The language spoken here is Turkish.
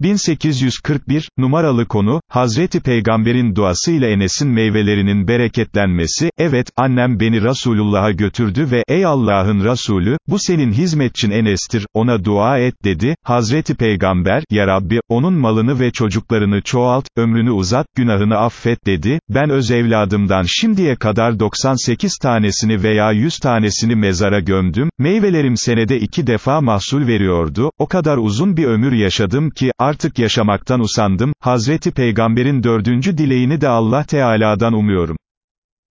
1841, numaralı konu, Hazreti Peygamber'in duası ile Enes'in meyvelerinin bereketlenmesi, evet, annem beni Resulullah'a götürdü ve, ey Allah'ın Resulü, bu senin hizmetçin Enes'tir, ona dua et dedi, Hazreti Peygamber, ya Rabbi, onun malını ve çocuklarını çoğalt, ömrünü uzat, günahını affet dedi, ben öz evladımdan şimdiye kadar 98 tanesini veya 100 tanesini mezara gömdüm, meyvelerim senede iki defa mahsul veriyordu, o kadar uzun bir ömür yaşadım ki, artık yaşamaktan usandım, Hazreti Peygamber'in dördüncü dileğini de Allah Teala'dan umuyorum.